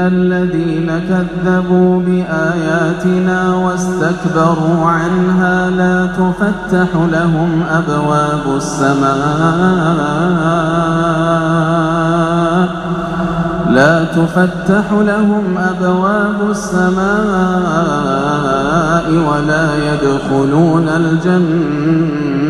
إن الذين كذبوا بآياتنا واستكبروا عنها لا تفتح لهم أبواب السماء. لا تفتح لهم أبواب السماء ولا يدخلون الجنة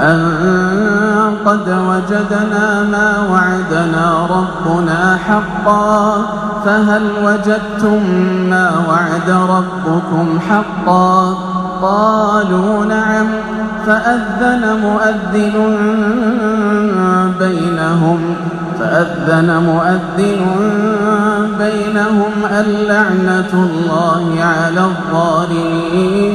أن قد وجدنا ما وعدنا ربنا حقا فهل وجدتم ما وعد ربكم حقا؟ قالوا نعم فأذن مؤذن بينهم فأذن مؤذن بينهم اللعنة الله على الظالمين.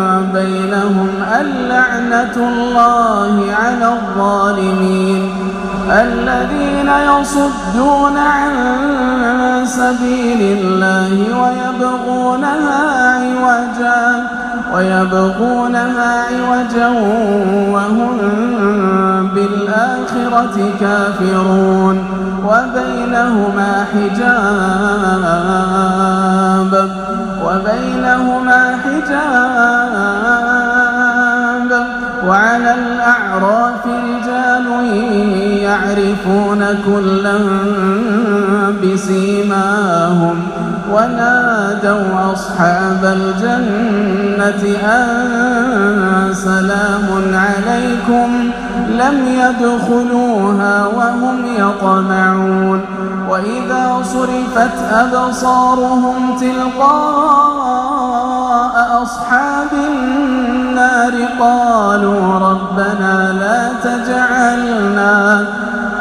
بينهم اللعنة الله على الظالمين الذين يصدون عن سبيل الله ويبغونها عوجا ويبغونها عوجا وهم بالآخرة كافرون وبينهما حجاب وبينهما حجاب يعرفون كلا بسيماهم ونادوا أصحاب الجنة أن سلام عليكم لم يدخلوها وهم يطمعون. وإذا صرفت أبصارهم تلقاء أصحاب النار قالوا ربنا لا تجعلنا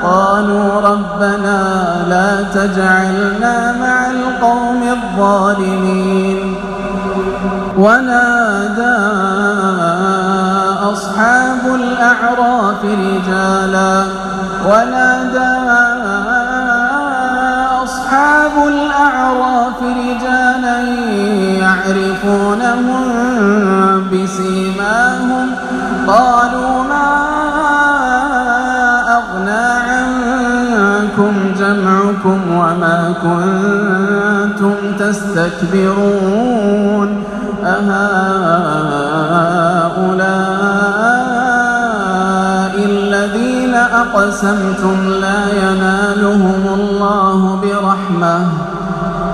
قالوا ربنا لا تجعلنا مع القوم الظالمين. ونادى أصحاب الأعراف رجالا ونادى أصحاب الأعراف رجالا يعرفونهم بسيماهم قالوا ما أغنى عنكم جمعكم وما كنتم تستكبرون أهؤلاء أقسمتم لا ينالهم الله برحمة.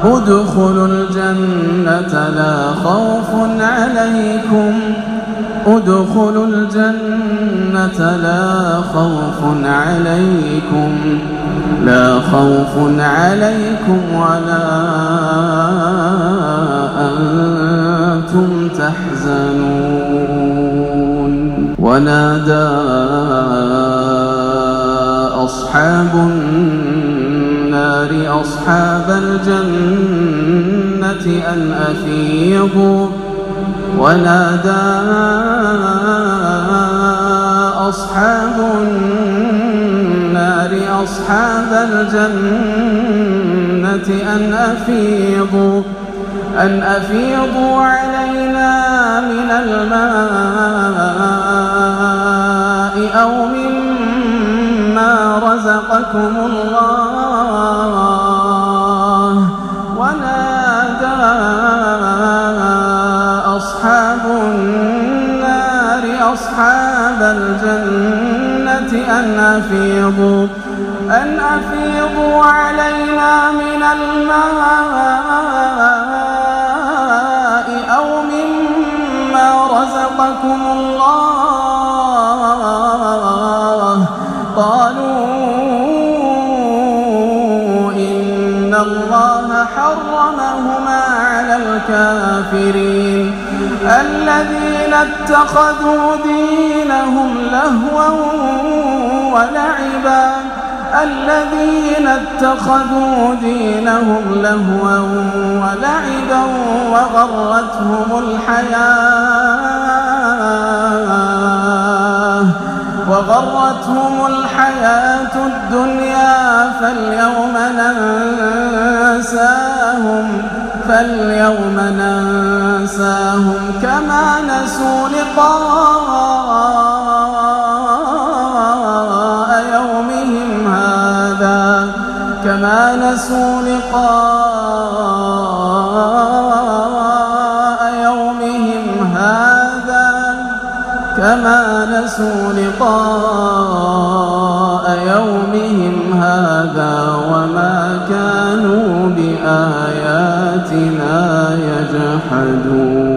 ادخلوا الجنة لا خوف عليكم. ادخلوا الجنة لا خوف عليكم. لا خوف عليكم ولا أنتم تحزنون. ونادى أصحاب النار أصحاب الجنة أن أفيضوا. ونادى أصحاب النار أصحاب الجنة أن أفيضوا. أن أفيضوا علينا من الماء أو مما رزقكم الله ونادى أصحاب النار أصحاب الجنة أن أفيضوا أن أفيضوا علينا من الماء الله حرمهما على الكافرين. الذين اتخذوا دينهم لهوا ولعبا. الذين اتخذوا دينهم لهوا ولعبا وغرتهم الحياة. وغرتهم الحياة الدنيا فاليوم ننساهم فاليوم ننساهم كما نسوا لقاء يومهم هذا كما نسوا لقاء يومهم هذا. كما نسوا لقاء يومهم هذا وما كانوا بآياتنا يجحدون